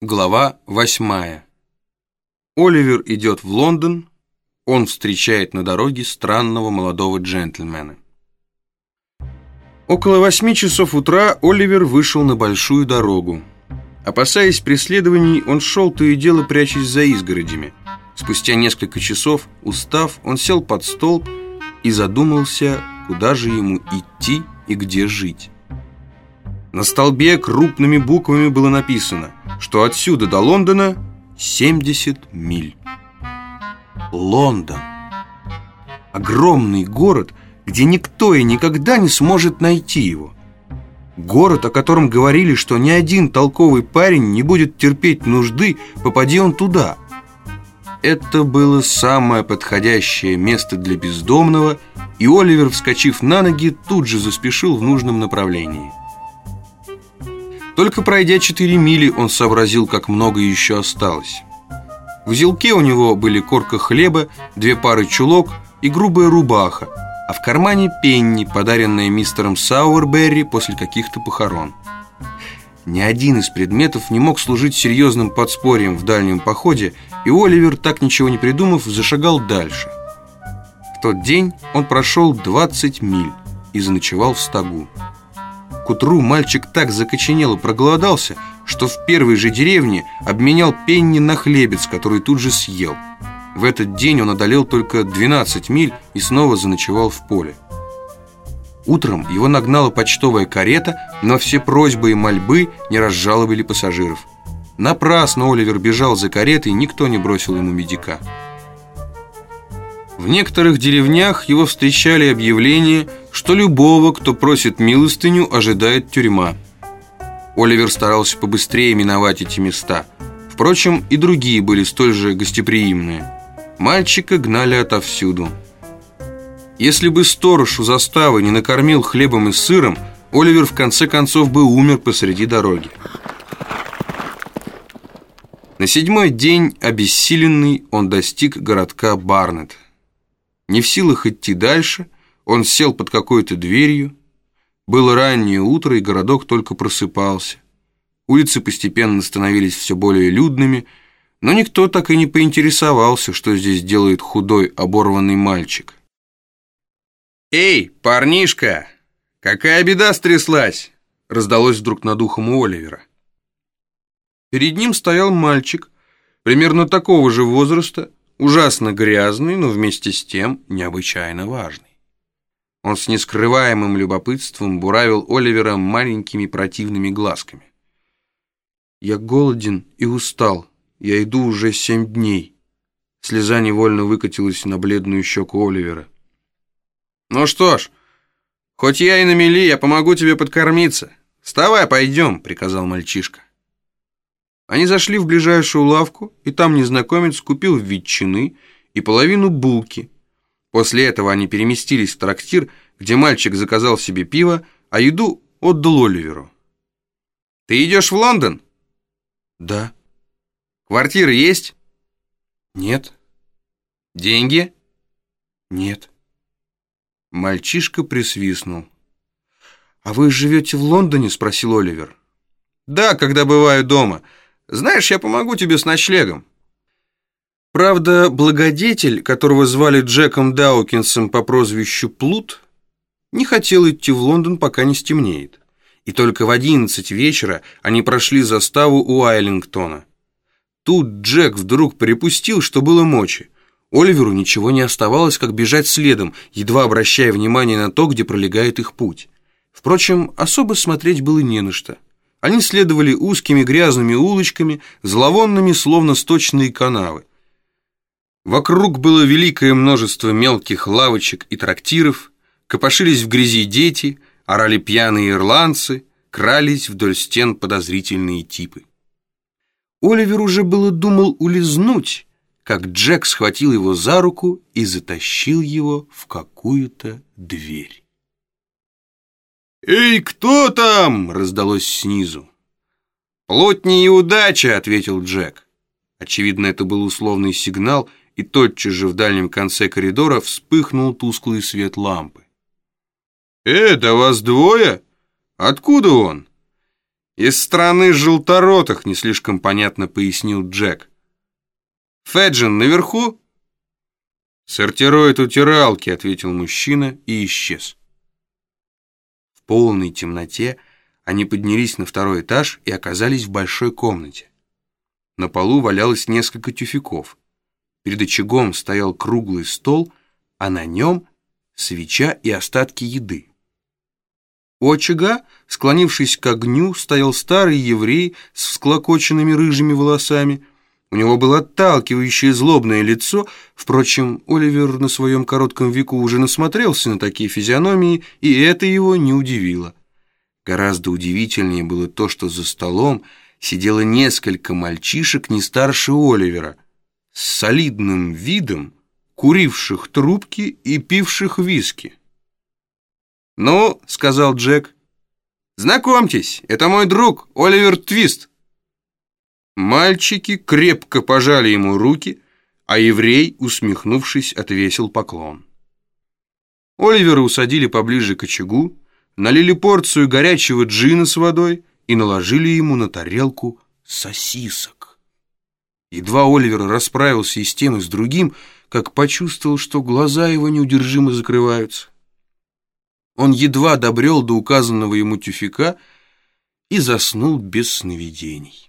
Глава восьмая. Оливер идет в Лондон, он встречает на дороге странного молодого джентльмена. Около восьми часов утра Оливер вышел на большую дорогу. Опасаясь преследований, он шел то и дело прячась за изгородями. Спустя несколько часов, устав, он сел под столб и задумался, куда же ему идти и где жить. На столбе крупными буквами было написано, что отсюда до Лондона 70 миль. Лондон. Огромный город, где никто и никогда не сможет найти его. Город, о котором говорили, что ни один толковый парень не будет терпеть нужды, попади он туда. Это было самое подходящее место для бездомного, и Оливер, вскочив на ноги, тут же заспешил в нужном направлении. Только пройдя 4 мили, он сообразил, как много еще осталось. В узелке у него были корка хлеба, две пары чулок и грубая рубаха, а в кармане пенни, подаренная мистером Сауэрберри после каких-то похорон. Ни один из предметов не мог служить серьезным подспорьем в дальнем походе, и Оливер, так ничего не придумав, зашагал дальше. В тот день он прошел 20 миль и заночевал в стогу. Утру мальчик так закоченел и проголодался, что в первой же деревне обменял пенни на хлебец, который тут же съел. В этот день он одолел только 12 миль и снова заночевал в поле. Утром его нагнала почтовая карета, но все просьбы и мольбы не разжаловали пассажиров. Напрасно Оливер бежал за каретой, никто не бросил ему медика. В некоторых деревнях его встречали объявления, что любого, кто просит милостыню, ожидает тюрьма. Оливер старался побыстрее миновать эти места. Впрочем, и другие были столь же гостеприимные. Мальчика гнали отовсюду. Если бы сторож у заставы не накормил хлебом и сыром, Оливер в конце концов бы умер посреди дороги. На седьмой день, обессиленный, он достиг городка Барнетт. Не в силах идти дальше, он сел под какой-то дверью. Было раннее утро, и городок только просыпался. Улицы постепенно становились все более людными, но никто так и не поинтересовался, что здесь делает худой, оборванный мальчик. «Эй, парнишка, какая беда стряслась?» раздалось вдруг над ухом у Оливера. Перед ним стоял мальчик, примерно такого же возраста, ужасно грязный, но вместе с тем необычайно важный. Он с нескрываемым любопытством буравил Оливера маленькими противными глазками. «Я голоден и устал. Я иду уже семь дней». Слеза невольно выкатилась на бледную щеку Оливера. «Ну что ж, хоть я и на мели, я помогу тебе подкормиться. Вставай, пойдем», — приказал мальчишка. Они зашли в ближайшую лавку, и там незнакомец купил ветчины и половину булки. После этого они переместились в трактир, где мальчик заказал себе пиво, а еду отдал Оливеру. «Ты идешь в Лондон?» «Да». «Квартира есть?» «Нет». «Деньги?» «Нет». Мальчишка присвистнул. «А вы живете в Лондоне?» – спросил Оливер. «Да, когда бываю дома. Знаешь, я помогу тебе с ночлегом». Правда, благодетель, которого звали Джеком Даукинсом по прозвищу Плут, не хотел идти в Лондон, пока не стемнеет. И только в одиннадцать вечера они прошли заставу у Айлингтона. Тут Джек вдруг припустил, что было мочи. Оливеру ничего не оставалось, как бежать следом, едва обращая внимание на то, где пролегает их путь. Впрочем, особо смотреть было не на что. Они следовали узкими грязными улочками, зловонными, словно сточные канавы. Вокруг было великое множество мелких лавочек и трактиров, копошились в грязи дети, орали пьяные ирландцы, крались вдоль стен подозрительные типы. Оливер уже было думал улизнуть, как Джек схватил его за руку и затащил его в какую-то дверь. «Эй, кто там?» — раздалось снизу. «Плотни и удача!» — ответил Джек. Очевидно, это был условный сигнал, и тотчас же в дальнем конце коридора вспыхнул тусклый свет лампы. «Э, да вас двое? Откуда он?» «Из страны желторотых», — не слишком понятно пояснил Джек. «Феджин наверху?» «Сортирует утиралки», — ответил мужчина и исчез. В полной темноте они поднялись на второй этаж и оказались в большой комнате. На полу валялось несколько тюфяков. Перед очагом стоял круглый стол, а на нем свеча и остатки еды. У очага, склонившись к огню, стоял старый еврей с всклокоченными рыжими волосами. У него было отталкивающее злобное лицо. Впрочем, Оливер на своем коротком веку уже насмотрелся на такие физиономии, и это его не удивило. Гораздо удивительнее было то, что за столом сидело несколько мальчишек не старше Оливера, с солидным видом, куривших трубки и пивших виски. «Ну», — сказал Джек, — «знакомьтесь, это мой друг Оливер Твист». Мальчики крепко пожали ему руки, а еврей, усмехнувшись, отвесил поклон. Оливера усадили поближе к очагу, налили порцию горячего джина с водой и наложили ему на тарелку сосисок. Едва Оливер расправился и с тем, и с другим, как почувствовал, что глаза его неудержимо закрываются. Он едва добрел до указанного ему тюфяка и заснул без сновидений.